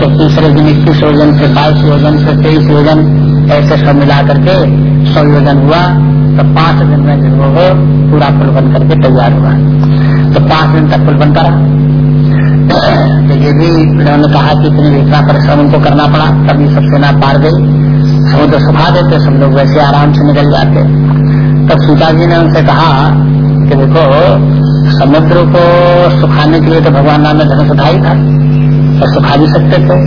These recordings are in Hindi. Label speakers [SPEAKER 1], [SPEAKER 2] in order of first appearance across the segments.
[SPEAKER 1] तो तीसरे दिन इक्कीस योजन फिर बाईस योजन फिर तेईस योजन ऐसे सब मिला करके सौ योजन हुआ। तो पाँच दिन में जो वो पूरा पुल बन करके तैयार हुआ। तो पाँच दिन तक पुल बनता रहा। तो ये भी उन्होंने कहा कि इतनी इतना परिश्रम उनको करना पड़ा, तभी सब सेना पार गई। समुद्र सुखा देते, सब लोग वैसे आराम से निकल जाते। तब सीता जी ने उनसे कहा कि देखो, समुद्र को सुखाने के लिए तो भगवान राम ने धनुष उठाई था। तो सुखा भी सकते थे।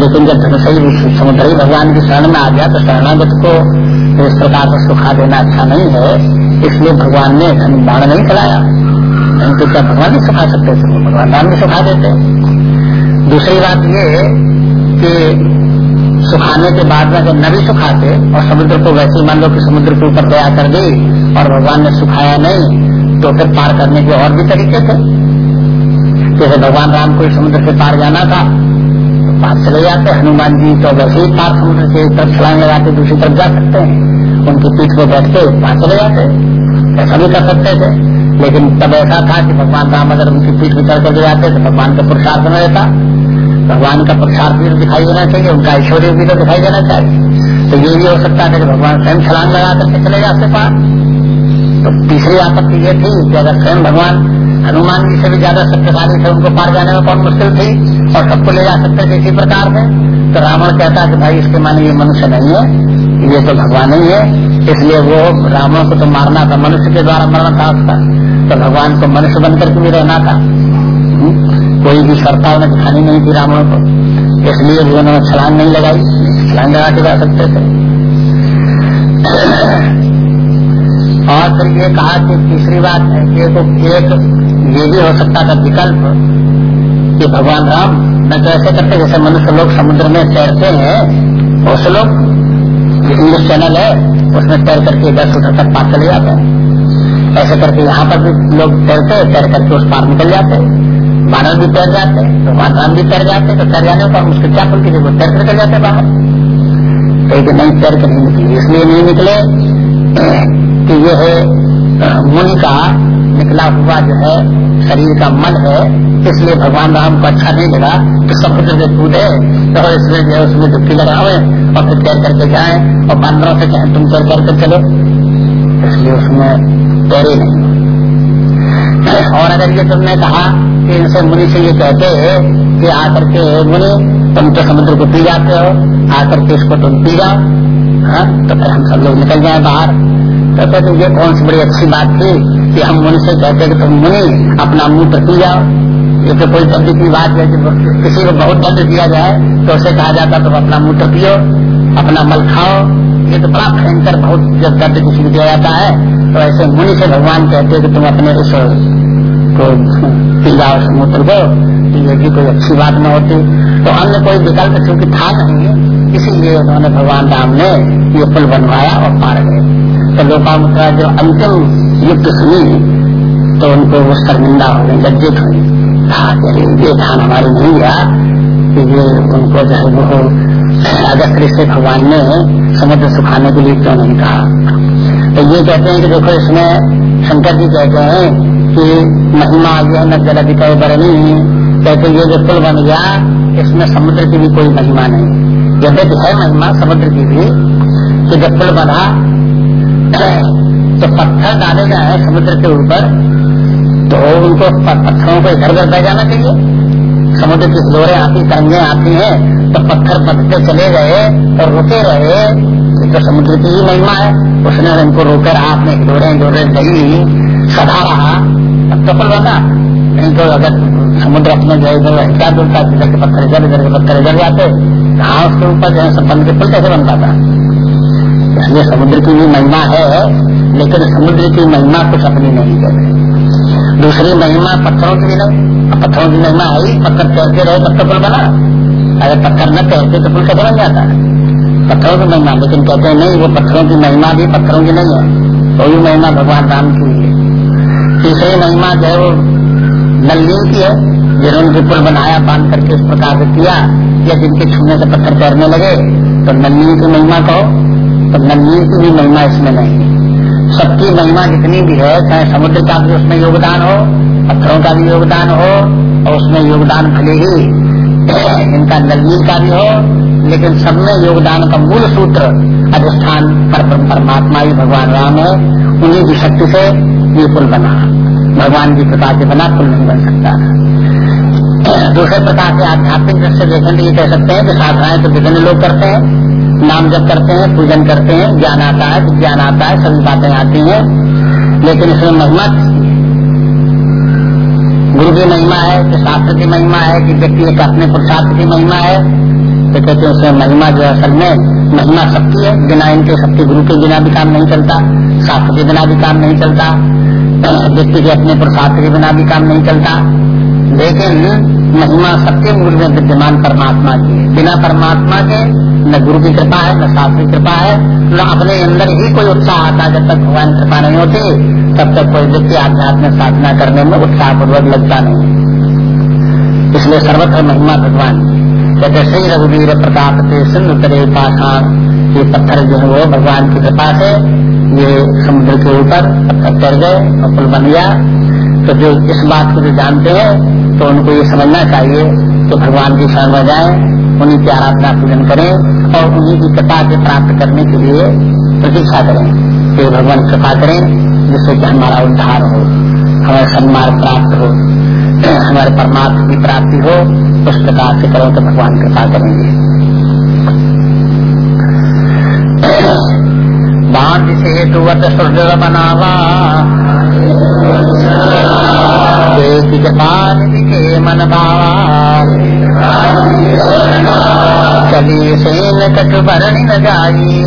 [SPEAKER 1] लेकिन जब धनुष ही समुद्र ही भगवान की शरण में आ गया तो शरणागत को इस प्रकार से सुखा देना अच्छा नहीं है। इसलिए भगवान ने धन बाण नहीं चलाया। नहीं तो क्या भगवान भी सुखा सकते थे? भगवान राम भी सुखा देते। दूसरी बात ये कि सुखाने के बाद में जब न भी सुखाते, और समुद्र को वैसे मान लो कि समुद्र के ऊपर दया कर दी, और भगवान ने सुखाया नहीं तो फिर पार करने के और भी तरीके थे। जैसे भगवान राम को समुद्र से पार जाना था तो पार चले जाते हनुमान जी तो वैसे ही पार समुद्र से तरफ़ छलांग लगाते दूसरी तरफ़ जा सकते हैं। उनकी पीठ पर बैठ के पार चले जाते ऐसा भी कर सकते थे। लेकिन तब ऐसा था कि भगवान राम अगर उनकी पीठ पर चढ़ कर जाते तो भगवान का पुरुषार्थ न रहता। भगवान का पुरुषार्थ भी दिखाई देना चाहिए, उनका ऐश्वर्य भी तो दिखाई देना चाहिए। तो ये भी हो सकता है कि भगवान स्वयं छलांग लगा करके चले जाते पार तो तीसरी आपत्ति ये थी कि अगर स्वयं भगवान हनुमान जी से भी ज़्यादा शक्तिशाली थे, उनको पार जाने में कौन मुश्किल थी और सबको ले जा सकते थे इसी प्रकार से। तो रावण कहता कि भाई, इसके माने ये मनुष्य नहीं है, ये तो भगवान ही है, इसलिए वो रावण को तो मारना था, मनुष्य के द्वारा मरना था उसका। तो भगवान को मनुष्य बनकर के भी रहना था। कोई भी शर्ता उन्हें दिखानी नहीं थी रावण को। इसलिए भी उन्होंने छलांग नहीं लगाई, छलांग लगा के जा सकते थे। और फिर ये कहा कि तीसरी बात है कि तो एक ये भी हो सकता था विकल्प कि भगवान राम न तो ऐसे करते जैसे मनुष्य लोग समुद्र में तैरते हैं, उस लोग इंग्लिश चैनल है, उसमें तैर करके दस फुट तक पार चले जाते हैं। ऐसे करके यहाँ पर भी लोग तैरते हैं, तैर करके उस पार निकल जाते हैं। मानव भी तैर जाते तो भगवान राम भी तैर जाते तो तैर जाने पर उसके क्या खुलती वो तैर कर जाते बाहर? तो नहीं तैर कर नहीं निकली। इसलिए नहीं निकले कि ये है मुनि का निकला हुआ जो है, शरीर का मन है, इसलिए भगवान राम को अच्छा नहीं लगा कि समुद्र में कूदे तो इसलिए जो है उसमें डुबकी लगावे और फिर तैर करके जाए और बांदरों से कहें, तुम तैर करके चलो। इसलिए उसमें तैरे नहीं। और अगर ये तुमने कहा कि इनसे मुनि से ये कहते कि आकर के, मुनि, तुम तो समुद्र को पी जाते हो, आकर के इसको तुम पी जाओ। हाँ तो फिर हम सब लोग निकल जाए बाहर। तो कहते ये कौन सी बड़ी अच्छी बात थी कि हम मुनि से कहते कि तुम मुनि, अपना मुँह पर पी जाओ। ये तो कोई दर्द की बात है कि किसी को बहुत दर्द दिया जाए तो उसे कहा जाता तुम अपना मुँह पर पियो अपना मल खाओ। ये तो बड़ा भयंकर, बहुत जब दर्द किसी को दिया जाता है तो ऐसे मुनि से भगवान कहते हैं कि तुम अपने उस को पी जाओ समुद्र को ये भी कोई अच्छी बात न होती। तो अन्य कोई विकल्प चूँकि था नहीं, इसीलिए उन्होंने भगवान राम ने ये पुल बनवाया और पार गए। तो लोकामुद्रा जो अंतिम युक्त सुनी तो उनको वो शर्मिंदा हो गई लज्जित कहा ये धान हमारे नहीं गया ये उनको जो है वो अगस्त से भगवान ने समुद्र सुखाने के लिए क्यों नहीं कहा? तो ये कहते हैं कि देखो, इसमें शंकर जी कहते हैं कि महिमा यह न जल अधिक बरनी। कहते ये जो पुल बन गया, इसमें समुद्र की भी कोई महिमा नहीं। यद्यपि है महिमा, समुद्र की भी, कि जब पुल बना तो पत्थर डाले जाए समुद्र के ऊपर तो उनको पत्थरों को इधर उधर बह जाना चाहिए। समुद्र की लोरे आती, तरंगे आती हैं तो पत्थर पत्ते चले गए और रुके रहे। तो समुद्र की ही महिमा है। उसने उनको रोके रहा अपने डोरे डोरे नहीं सदा रहा। अब तो बना। नहीं तो अगर समुद्र अपने जो इधर क्या डुलता जिधर के पत्थर इधर इधर के पत्थर इधर जाते। कहा उसके ऊपर जो है सब बन के पुल कैसे बनता था? इसलिए समुद्र की भी महिमा है। लेकिन समुद्र की महिमा कुछ अपनी नहीं है। दूसरी महिमा पत्थरों की नहीं। पत्थरों की महिमा आई, पत्थर तैरते रहे तब तो पुल बना। अगर पत्थर न तैरते तो पुल कैसे बन जाता? है पत्थरों की महिमा, लेकिन कहते हैं, नहीं, वो पत्थरों की महिमा भी पत्थरों की नहीं है। तो भी महिमा भगवान राम की है तीसरी महिमा जो है वो नलनी की है, जिन्होंने पुल बनाया, बाँध करके इस प्रकार से किया, या जिनके छूने से पत्थर तैरने लगे तो नलनी की महिमा कहो तो नलनी की भी महिमा इसमें नहीं सबकी महिमा जितनी भी है, चाहे समुद्र का भी उसमें योगदान हो, पत्थरों का भी योगदान हो, और उसमें योगदान भले ही इनका नज़दीक का भी हो, लेकिन सब में योगदान का मूल सूत्र अधिष्ठान पर परमात्मा ही भगवान राम है। उन्हीं की शक्ति से ये पुल बना। भगवान की कृपा के बना पुल नहीं बन सकता। दूसरे प्रकार से आध्यात्मिक दृष्टि देखें तो ये कह सकते हैं कि साधनाएँ तो विभिन्न लोग करते हैं। नाम जब करते हैं, पूजन करते हैं, ज्ञान आता है विज्ञान आता है, सभी बातें आती हैं। लेकिन इसमें महिमा गुरु की महिमा है कि शास्त्र की महिमा है, कि व्यक्ति एक अपने पुरुषार्थ की महिमा है। तो कहते हैं उसमें महिमा जो है असल में, महिमा सबकी है। बिना इनके सबके गुरु के बिना भी काम नहीं चलता, शास्त्र के बिना भी काम नहीं चलता, व्यक्ति के अपने पुरुषार्थ के बिना भी काम नहीं चलता। लेकिन महिमा सबके मूल में विद्यमान परमात्मा की बिना परमात्मा के न गुरु की कृपा है, न शास्त्र कृपा है, न अपने अंदर ही कोई उत्साह आता जब तक भगवान कृपा नहीं होती, तब तक कोई व्यक्ति आध्यात्मिक साधना करने में उत्साह पूर्वक लगता नहीं। इसलिए सर्वत्र महिमा भगवान। कहते श्री रघुवीर प्रताप के सिंधु करे पाषाण ये पत्थर जो है वो भगवान की कृपा से ये समुद्र के ऊपर पत्थर चढ़ गए और पुल बन गया। तो जो इस बात को जो जानते हैं तो उनको ये समझना चाहिए कि भगवान की शरण में जाए, उन्हीं की आराधना पूजन करें और उन्हीं की कृपा के प्राप्त करने के लिए प्रतीक्षा करें। कि भगवान, कृपा करें जिससे कि हमारा उद्धार हो हमें सम्मान प्राप्त हो, हमारे परमात्मा की प्राप्ति हो, उस प्रकार से करो तो भगवान कृपा करेंगे। बनावा। के मन भावा चली सेन कट भरण न जाई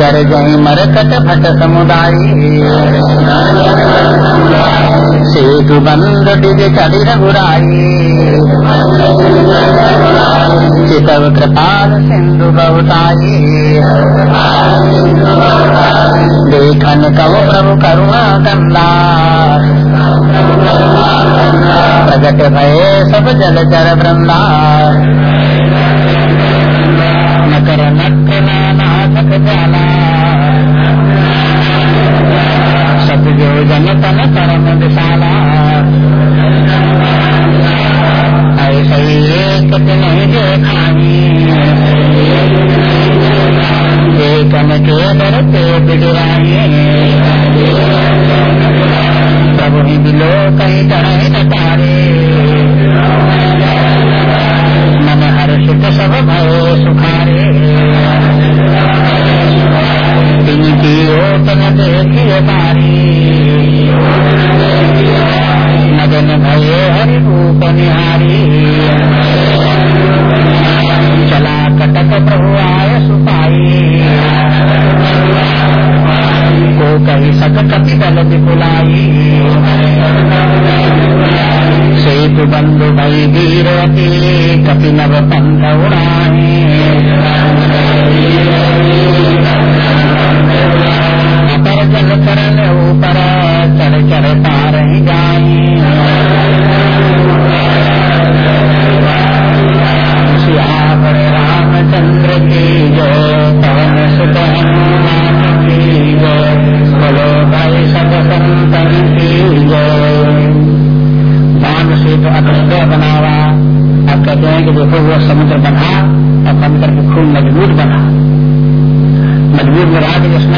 [SPEAKER 1] गर जही मरकट भट समुदायी सेतु बंद डिज चढ़ी रघुराई कृपाल सिंधु बहुताई देखन कव प्रभु करुणा गंदा प्रगट भय सब जल चर वृंदा देखिए बारी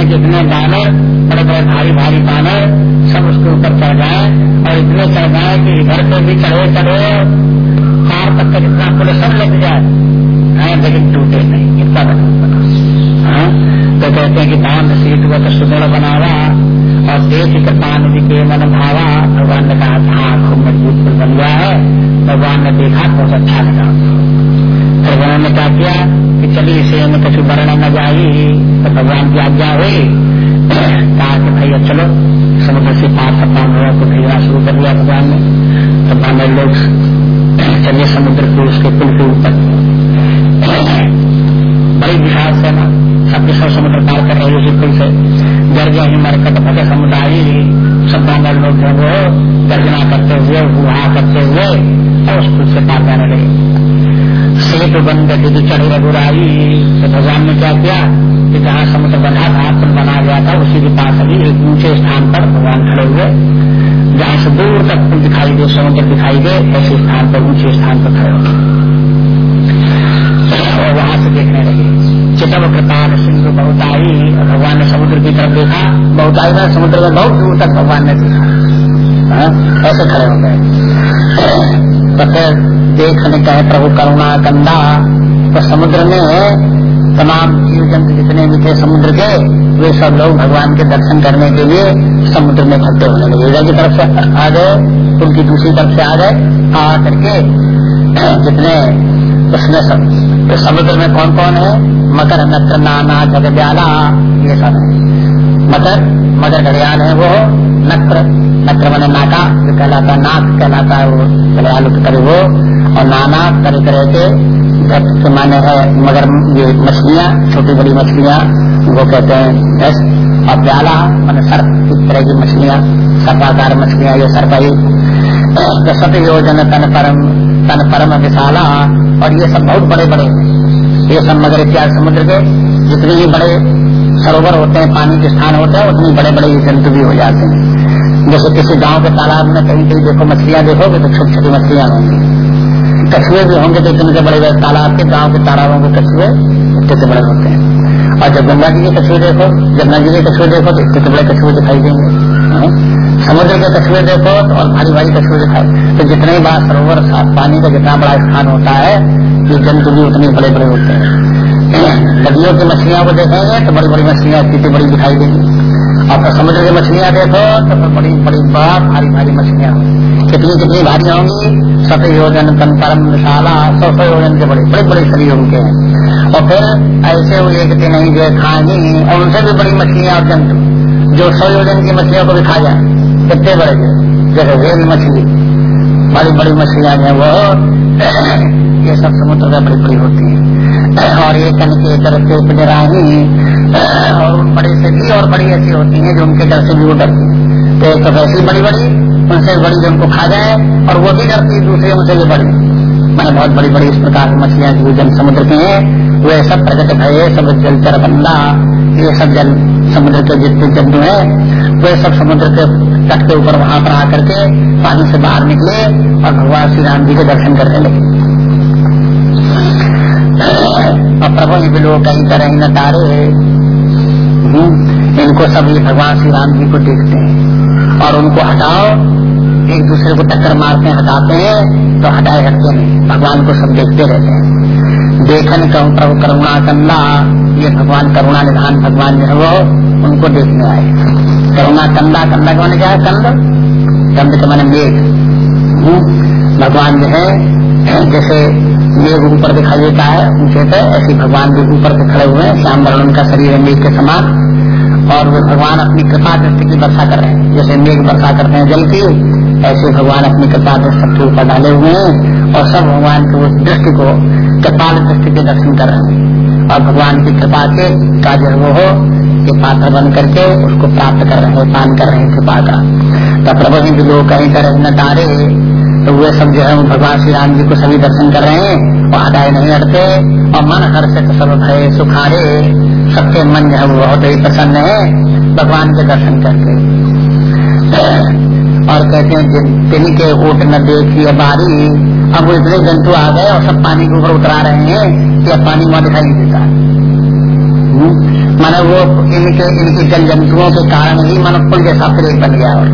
[SPEAKER 1] कि बानर बड़े बड़े भारी भारी बानर सब उसके ऊपर चढ़ जाए और इतने चढ़ जाए कि इधर पे भी चढ़े चढ़े हार तक का जितना पुल सब लग जाए। है, लेकिन टूटे नहीं, इतना बना। हाँ? तो कहते हैं कि बाँध सीट वो तो सुदृढ़ बनावा और देश कृपा निधि के मन भावा। भगवान ने कहा था खूब मज़बूत बन गया है। भगवान ने देखा बहुत अच्छा लगा। फिर उन्होंने क्या किया कि चलिए इसे हमें कछु वर्ण न जाई तो भगवान की आज्ञा हुई। कहा कि भैया चलो, समुद्र से पार सब बांधवा को भेजना शुरू कर दिया भगवान ने। तो बानर लोग, चलिए समुद्र के उसके पुल के ऊपर। बड़ी विशाल सेना सबके सब समुद्र पार कर रही उसी पुल से। गर्ज ही मरकट भट समुदाय। सब बानर लोग जो वो गर्जना करते हुए हुआ करते हुए, और उस पुल से पार करने लगे। सेतु बंद दीदी चढ़ी रघुराई तो भगवान ने क्या किया? कि जहाँ समुद्र बना था पुल बना गया था उसी के पास अभी एक ऊँचे स्थान पर भगवान खड़े हुए। जहाँ से दूर तक दिखाई दे समुद्र दिखाई दे ऐसे स्थान पर ऊँचे स्थान पर खड़े हो और वहाँ से देखने लगे। चितव कृपाल सिंधु बहुताई भगवान ने समुद्र की तरफ़ देखा। बहुताई में समुद्र में बहुत दूर तक भगवान ने देखा। हाँ, ऐसे खड़े हो गए। तो फिर देखने कहे प्रभु करुणा कंदा तो समुद्र में तमाम जीव जंतु जितने भी थे समुद्र के, वे सब लोग भगवान के दर्शन करने के लिए समुद्र में इकट्ठे होने लगे। इधर की तरफ़ से आ गए, उनकी दूसरी तरफ़ से आ गए। आ करके जितने उसमें सब तो समुद्र में कौन कौन है? मकर नत्र नाना, जगद्याला, ये सब है। मकर मगर घड़ियाल है वो नक्र नक्र मैंने नाका, जो कहलाता नाक, कहलाता है वो घड़ियाल करे वो, और नाना तरह तरह के माने है, मगर ये मछलियाँ, छोटी बड़ी मछलियाँ, वो कहते हैं दस और प्याला मान सर्प, इस तरह की मछलियाँ, सर्पाकार मछलियाँ, ये सर्पाई सत योजन तन परम तन परम विशाला, और ये सब बहुत बड़े बड़े ये सब मगर इत्यादि समुद्र के जितने भी बड़े सरोवर होते हैं, पानी के स्थान होते हैं उतने बड़े बड़े जंतु भी हो जाते हैं। जैसे किसी गाँव के तालाब में कहीं कहीं देखो, मछलियाँ देखोगे तो छोटी छोटी मछलियाँ होंगी। कछुए भी होंगे तो इतने बड़े बड़े तालाब के, गाँव के तालाबों के कछुए इतने बड़े होते हैं। और जब गंगा जी के कछुए देखो, जमुना जी के कछुए देखो तो इतने बड़े कछुए दिखाई देंगे। हाँ? समुद्र के कछुए देखो तो और भारी भारी कछुए दिखाई तो जितने बार सरोवर पानी का जितना बड़ा स्थान होता है, ये जंतु भी उतने बड़े बड़े होते हैं। नदियों की मछलियों को देखेंगे तो बड़ी बड़ी मछलियाँ इतनी बड़ी दिखाई देंगी। और समुद्र की मछलियाँ देखो तो फिर बड़ी बड़ी बार भारी भारी मछलियाँ कितनी कितनी भारी होंगी? सत योजन तन विशाला, सौ सौ योजन के बड़े बड़े बड़े शरीर उनके हैं। और फिर ऐसे वो एक दिन नहीं गए खाएँगे और उनसे भी बड़ी मछलियाँ और जंतु, जो सौ योजन की मछलियों को भी खा जाए। कितने बड़े जैसे वेल मछली। बड़ी बड़ी मछलियाँ जो वो ये सब समुद्र बड़ी बड़ी होती है। और ये कन के डर से उपजराही और बड़े से भी और बड़ी ऐसी होती है जो उनके डर से भी वो डरती है। तो एक तो वैसी बड़ी बड़ी उनसे बड़ी जो उनको खा जाए, और वो भी डरती है, दूसरे उनसे भी बड़ी। मैंने बहुत बड़ी बड़ी इस प्रकार की मछलियाँ जो जन समुद्र के हैं, वे सब प्रकट भय सब जलचर बंदा, ये सब जल समुद्र के जितने जंतु है वे सब समुद्र के तट के ऊपर वहाँ पर आकर के पानी से बाहर निकले और भगवान श्री राम जी के दर्शन करने लगे। और प्रभु बिलो कहीं तरह न तारे हम्म, इनको सब ये भगवान श्री राम जी को देखते हैं और उनको हटाओ। एक दूसरे को टक्कर मारते हटाते हैं तो हटाए हटते नहीं भगवान को सब देखते रहते हैं। देखन कहूँ प्रभु करुणा कंदा ये भगवान करुणा निधान भगवान जो है वो उनको देखने आए। करुणा कंदा कंदा का मैंने क्या है कंद कंद के मैंने मेघ। हम्म, भगवान जो है जैसे मेघ ऊपर दिखाई देता है ऊँचे पे ऐसे भगवान भी ऊपर से खड़े हुए हैं श्याम वर्ण का शरीर है मेघ के समान और वो भगवान अपनी कृपा दृष्टि की वर्षा कर रहे हैं। जैसे मेघ वर्षा करते हैं जल की ऐसे भगवान अपनी कृपा सबके ऊपर डाले हुए हैं और सब भगवान के उस दृष्टि को, कृपाल दृष्टि के दर्शन कर रहे हैं। और भगवान की कृपा के कार्य वो हो कि पात्र बन करके उसको प्राप्त कर रहे हैं, पान कर रहे हैं कृपा का। तो प्रभु हिंदू लोग कहीं कर न तारे तो वे सब जो है भगवान श्री राम जी को सभी दर्शन कर रहे हैं और हटाए नहीं हटते और मन हर्षित सब भय सुखारे, सबके मन जो है वो बहुत ही प्रसन्न है, भगवान के दर्शन करके। और कहते हैं जिन के ऊट न देखिए बारी अब वो इतने जंतु आ गए और सब पानी के ऊपर उतरा रहे हैं कि अब पानी वहाँ दिखाई नहीं देता हम्म? वो इनके इनके जल जंतुओं के कारण ही मानो पुल जैसा प्रेम बन गया और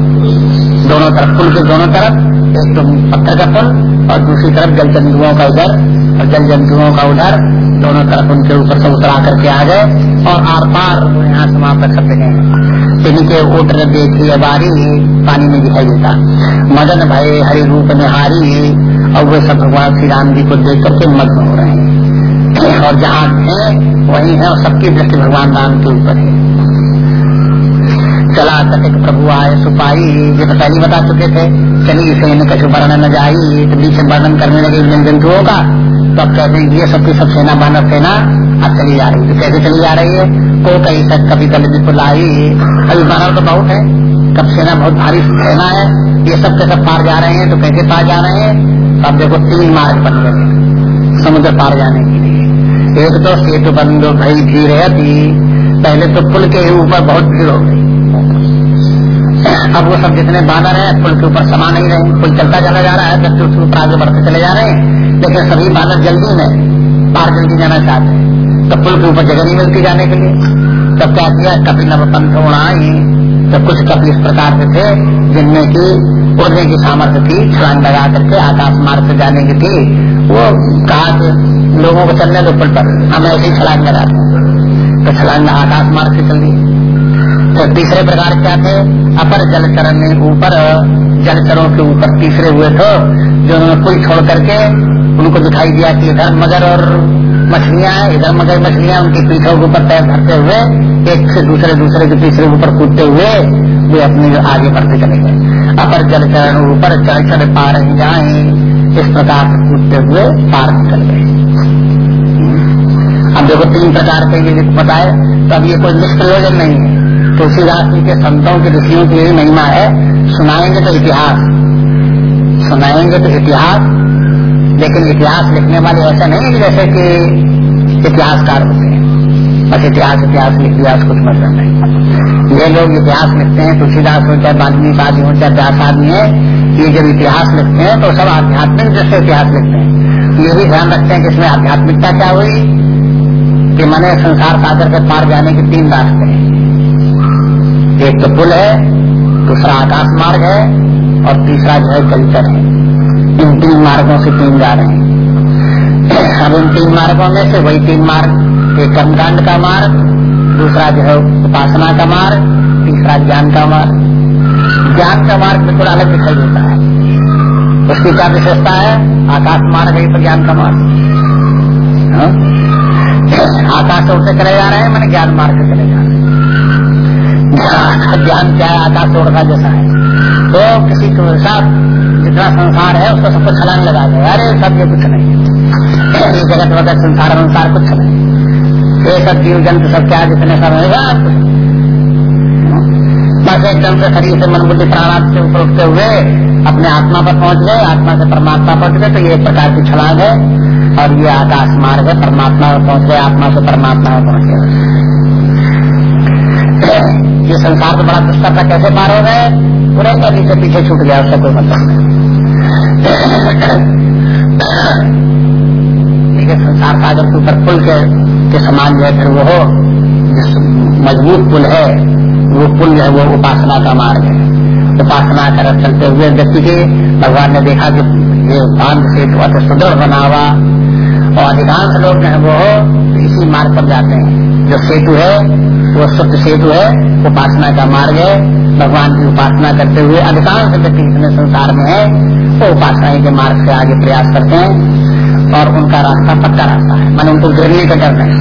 [SPEAKER 1] दोनों तरफ़, पुल के दोनों तरफ़, एक तो पत्थर का पुल और दूसरी तरफ़ जल जंतुओं का उधर और जल जंतुओं का उधर दोनों तरफ़ उनके ऊपर से उतरा करके आ गए और आर पार यहाँ समाप्त कर गए। इन्हीं के ऊट देखी बारी, पानी में दिखाई देता। मदन भय हरि रूप निहारी और वे सब भगवान श्री राम जी को देख करके मग्न हो रहे हैं। और जहाँ है, वही है और सबकी दृष्टि भगवान राम के ऊपर है। चला तक प्रभु आए सुपाई ये तो पहले बता चुके थे चली इसे कछु वर्णन न जाई तो बीच वर्णन करने लगे जन जंतुओं का। तब कहते हैं, ये सबकी सब सेना, मानव सेना, अब चली जा रही है। कैसे चली जा रही है? को कहीं तक कभी कभी भी बुलाई अभी मानव तो बहुत है। कब सेना बहुत भारी सेना है। ये सब के सब पार जा रहे हैं तो कैसे पार जा रहे हैं? तो अब देखो, तीन मार्ग बन गए। समुद्र पार जाने के लिए। एक तो सेतु बंद भई भी रहती पहले तो पुल के ऊपर बहुत भीड़ हो गई। अब वो सब जितने बानर हैं, पुल के ऊपर समा नहीं रहे, पुल चलता चला जा रहा है व्यक्ति उसके ऊपर आगे बढ़ते चले जा रहे हैं। लेकिन सभी बानर जल्दी में बाहर जल्दी जाना चाहते हैं। तो पुल के ऊपर जगह नहीं मिलती जाने के लिए। तब क्या किया? कभी नव पंथ उड़ाई तो कुछ कभी इस प्रकार के थे, जिनमें की उड़ने की सामर्थ्य थी, छलांग लगा करके आकाश मार्ग से जाने की थी। वो कहा लोगों को चलने दो पुल पर, हम ऐसी छलांग लगाते तो छलांग आकाश मार्ग से चल रही तो तीसरे प्रकार क्या थे? अपर जलचरण में ऊपर, जलचरों के ऊपर तीसरे हुए थे, जो उन्होंने पुल छोड़ करके उनको दिखाई दिया कि इधर मगर और मछलियाँ इधर मगर मछलियाँ उनके पीछों के ऊपर पैर धरते हुए, एक से दूसरे दूसरे के तीसरे ऊपर कूदते हुए वे अपने आगे बढ़ते चले गए। अपर जल चरण ऊपर चढ़ चढ़ पार जाए, इस प्रकार कूदते हुए पार निकल गए। अब देखो तीन प्रकार के ये बताए तो अब ये कोई निष्प्रयोजन नहीं है। तुलसीदास जी के संतों के ऋषियों की यही महिमा है, सुनाएँगे तो इतिहास। सुनाएँगे तो इतिहास। लेकिन इतिहास लिखने वाले ऐसा नहीं है जैसे कि इतिहासकार होते हैं। बस इतिहास इतिहास लिख दिया कुछ मतलब नहीं ये लोग इतिहास लिखते हैं, तुलसीदास हो, चाहे आदि हो, चाहे व्यास आदमी है, ये जब इतिहास लिखते हैं तो सब आध्यात्मिक जैसे इतिहास लिखते हैं। ये भी ध्यान रखते हैं कि इसमें आध्यात्मिकता क्या हुई? कि मैंने संसार सागर के पार जाने के तीन रास्ते हैं। एक तो पुल है, दूसरा आकाश मार्ग है और तीसरा जो है कल्चर है। इन तीन मार्गों से तीन जा रहे हैं। अब इन तीन मार्गों में से वही तीन मार्ग, एक कर्मकांड का मार्ग, दूसरा जो है उपासना का मार्ग, तीसरा ज्ञान का मार्ग। ज्ञान का मार्ग बिल्कुल अलग दिखाई देता है। उसकी क्या विशेषता है? आकाश मार्ग है तो ज्ञान का मार्ग। हाँ? आकाश से उठते चले जा रहे हैं, मैंने ज्ञान मार्ग से चले जा रहे हैं। ज्ञान क्या है आकाश तोड़ना जैसा है तो किसी के साथ जितना संसार है, उसको सबको छलांग लगा दे। अरे, सब ये कुछ नहीं। जगत वगत संसार अनुसार कुछ नहीं। ये सब जीव जंतु सब क्या जितने सब है बस एकदम से शरीर से मन बुद्धि प्राणात से ऊपर उठते हुए अपने आत्मा पर पहुँच गए। आत्मा से परमात्मा पहुँच गए तो ये एक प्रकार की छलांग है। और ये आकाश मार्ग है, परमात्मा में पहुँच गए, आत्मा से परमात्मा में पहुँच गए। ये संसार तो बड़ा दुष्कर था कैसे पार हो गए? पूरे नदी से पीछे छूट गया उसका कोई मतलब नहीं। संसार के ऊपर पुल के, के समान जो है फिर वो जिस मज़बूत पुल है वो पुल जो है वो उपासना का मार्ग है। उपासना कर चलते हुए व्यक्ति के भगवान ने देखा कि ये बाँध से बहुत सुदृढ़ बना हुआ और अधिकांश लोग जो है वो इसी मार्ग पर जाते हैं। जो सेतु है, वो शुद्ध सेतु है उपासना का मार्ग है। भगवान की उपासना करते हुए अधिकांश व्यक्ति इतने संसार में है, वो तो उपासना के मार्ग से आगे प्रयास करते हैं और उनका रास्ता पक्का रास्ता है। मैंने उनको गिरने का डर नहीं।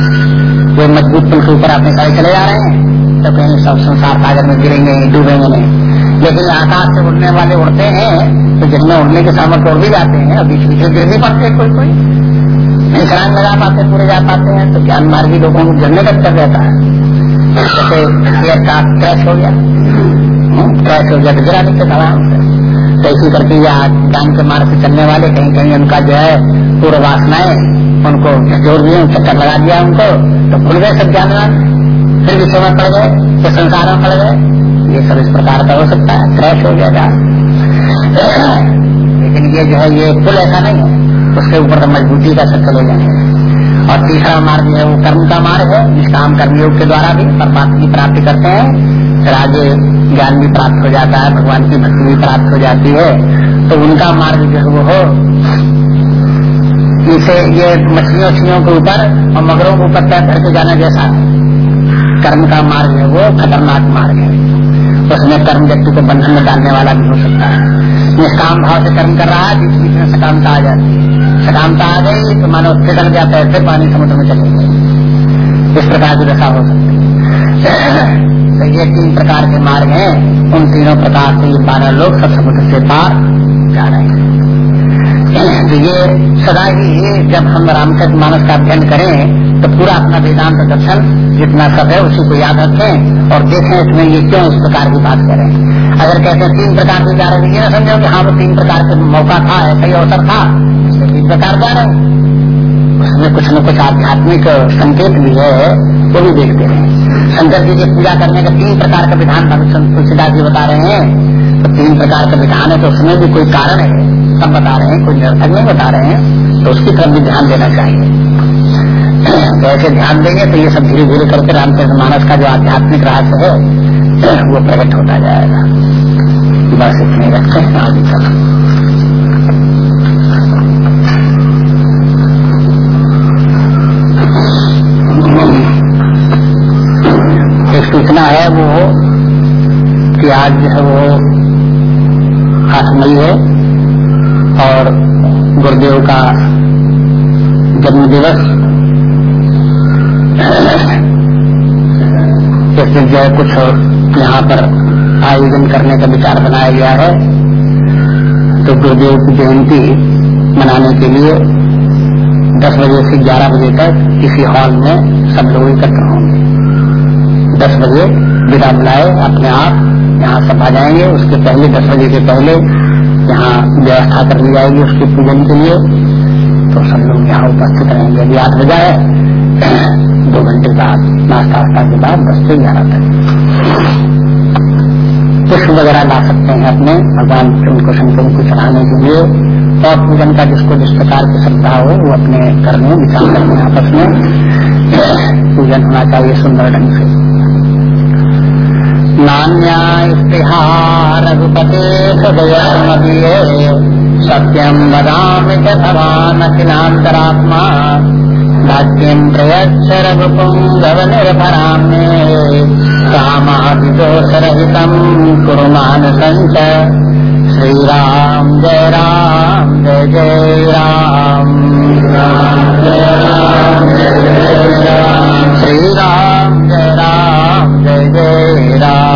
[SPEAKER 1] वो मज़बूत पुल के ऊपर अपने सारे चले जा रहे हैं। तो कहीं सब संसार सागर में गिरेंगे, डूबेंगे नहीं। लेकिन आकाश से उड़ने वाले उड़ते हैं तो जिनमें उड़ने के सामर्थ्य उड़ भी जाते हैं, और बीच बीच में गिर भी पड़ते हैं कोई कोई नहीं लगा पाते, पूरे जा पाते हैं तो ज्ञान मार्गी लोगों को गिरने का रहता है? जैसे का क्रैश हो गया। क्रैश हो गया तो गिरा नीचे दवा तो इसी करके यहाँ ज्ञान के मार्ग से चलने वाले कहीं कहीं उनका जो है पूर्व वासनाएँ, उनको जोड़ दिए चक्कर लगा दिया उनको तो भूल गए सब ज्ञान फिर विषय में पड़ गए, फिर संसार में पड़ गए। ये सब इस प्रकार का हो सकता है क्रैश हो गया लेकिन ये जो है, ये पुल ऐसा नहीं है। उसके ऊपर तो मजबूती का सब चले जाएँगे और तीसरा मार्ग है वो कर्म का मार्ग है जिसका हम कर्मयोग के द्वारा भी परमात्मा की प्राप्ति करते हैं, फिर आगे ज्ञान भी प्राप्त हो जाता है, भगवान की भक्ति भी प्राप्त हो जाती है। तो उनका मार्ग जो है वो हो, इसे ये मछलियों उछलियों के ऊपर और मगरों के ऊपर पैर धर जाना जैसा कर्म का मार्ग है वो खतरनाक मार्ग है। उसमें कर्म व्यक्ति को बंधन में डालने वाला भी हो सकता है। निष्काम भाव से कर्म कर रहा है, बीच बीच में सकामता आ जाती है। सकामता आ गई तो मानो फिसल जाता है फिर पानी समुद्र में चले गए। इस प्रकार की दशा हो सकती है। तो ये तीन प्रकार के मार्ग हैं। उन तीनों प्रकार से ये बारह लोग सब समुद्र से पार जा रहे हैं। तो ये सदा ही जब हम रामचरित मानस का अध्ययन करें तो पूरा अपना वेदांत दर्शन जितना सब है, उसी को याद रखें और देखें इसमें ये क्यों इस प्रकार की बात करें। अगर कहते हैं तीन प्रकार के जा रहे हैं, समझो कि हाँ वो तीन प्रकार के मौका था, ऐसा ही अवसर था तीन प्रकार जा रहे उसमें कुछ न कुछ आध्यात्मिक संकेत भी है, वो भी देखते हैं। शंकर जी की पूजा करने का तीन प्रकार का विधान तुलसीदास जी बता रहे हैं। तो तीन प्रकार का विधान है तो उसमें भी कोई कारण है। सब बता रहे हैं, कोई निरर्थक नहीं बता रहे हैं तो उसकी तरफ़ भी ध्यान देना चाहिए। तो ऐसे ध्यान देंगे तो ये सब धीरे धीरे करके रामचंद्र मानस का जो आध्यात्मिक रहस्य है, वो प्रकट होता जाएगा। बस इतने रखते हैं, आगे चलो। सूचना है वो, कि आज जो है वो आठ मई है। और गुरुदेव का जन्म दिवस दिन जो कुछ यहाँ पर आयोजन करने का विचार बनाया गया है तो गुरुदेव की जयंती मनाने के लिए 10 बजे से 11 बजे तक किसी हॉल में सब लोग इकट्ठा होंगे। दस बजे विदा बुलाए, अपने आप यहाँ सब आ जाएँगे। उसके पहले, दस बजे के पहले यहाँ व्यवस्था कर ली जाएगी उसके पूजन के लिए तो सब लोग यहाँ उपस्थित रहेंगे। अभी आठ बजा है। दो घंटे बाद नाश्ता वास्ता के बाद दस से ग्यारह तक। पुष्प वगैरह ला सकते हैं अपने, भगवान उनको शंकर को चढ़ाने के लिए। और पूजन का जिसको जिस प्रकार की श्रद्धा हो, वो अपने घर में विचार करते आपस में। पूजन होना चाहिए सुंदर ढंग से। नान्यास्तिहा रघुपते हृदयमदीये सत्यं वदामि च भवान् अखिलान्तरात्मा भाग्यं प्रयच्छ रघुपुं गवनिर्भराम्ये। रामादिदोषरहितं कुरु श्रीराम जय राम, जय जय राम। श्रीराम जय राम, जय जय राम।